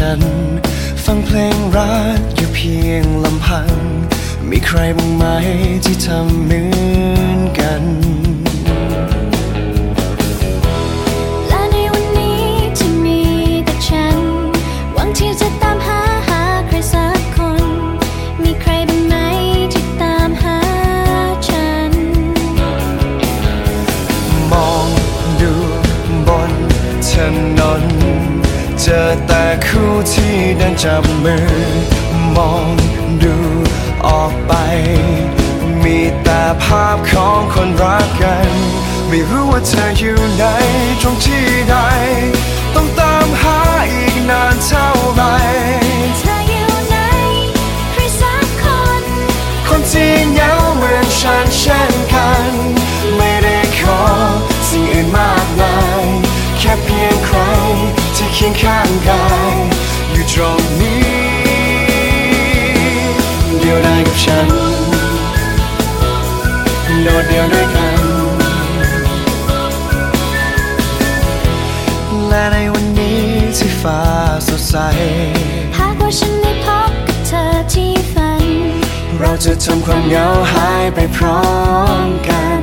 ฉัน ฟังเพลงรักอยู่เพียงลำพัง มีใครบ้างไหมที่ทำเหมือนกัน แต่คู่ที่เดินจับมือ มองดูออกไป มีแต่ภาพของคนรักกัน ไม่รู้ว่าเธออยู่ไหนตรงที่ใด ต้องตามหาอีกนานเท่าไหร ข้างกายอยู่ตรงนี้ เดียวได้กับฉัน โดดเดียวด้วยกัน และในวันนี้ที่ฟ้าสดใสหากว่าฉันได้พบกับเธอที่ฝัน เราจะทำความเหงาหายไปพร้อมกัน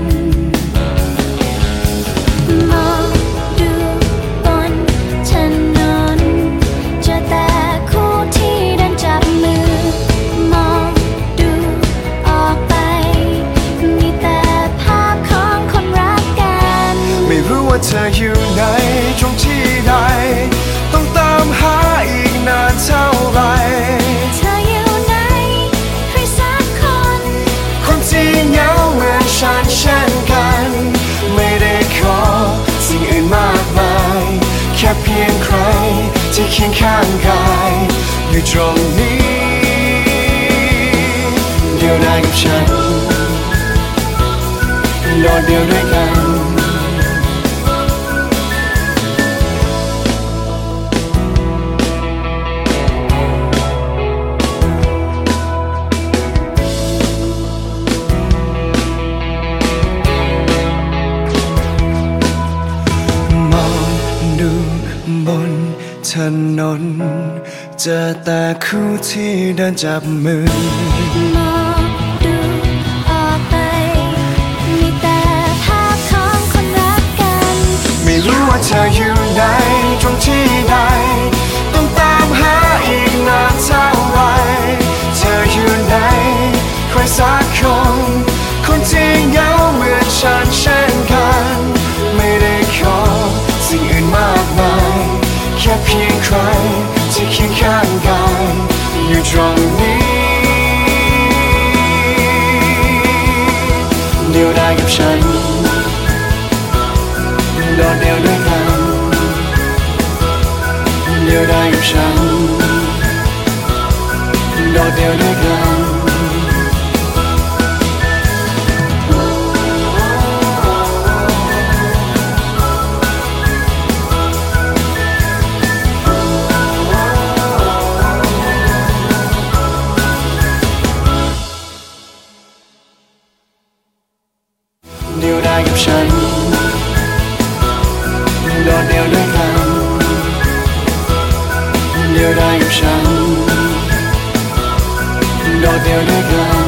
เธออยู่ไหนตรงที่ใดต้องตามหาอีกนานเท่าไหรเธออยู่ไหนใครสักคน คนที่เหงาเหมือนฉันเช่นกัน ไม่ได้ขอสิ่งอื่นมากมาย แค่เพียงใครที่เคียงข้างกายอยู่ตรงนี้ เดียวได้กับฉันโดดเดียวด้วยกัน บนถนน เจอแต่คู่ที่เดินจับมือมองดูออกไป มีแต่ภาพของคนรักกัน ไม่รู้ว่าเธออยู่ เดียวได้กับฉัน โดดเดียวด้วยกัน เดียวได้กับฉัน โดดเดียวด้วยกัน เดียวได้กับฉันโดดเดียวด้วยกันเดียวได้กับฉันโดดเดียวด้วยกัน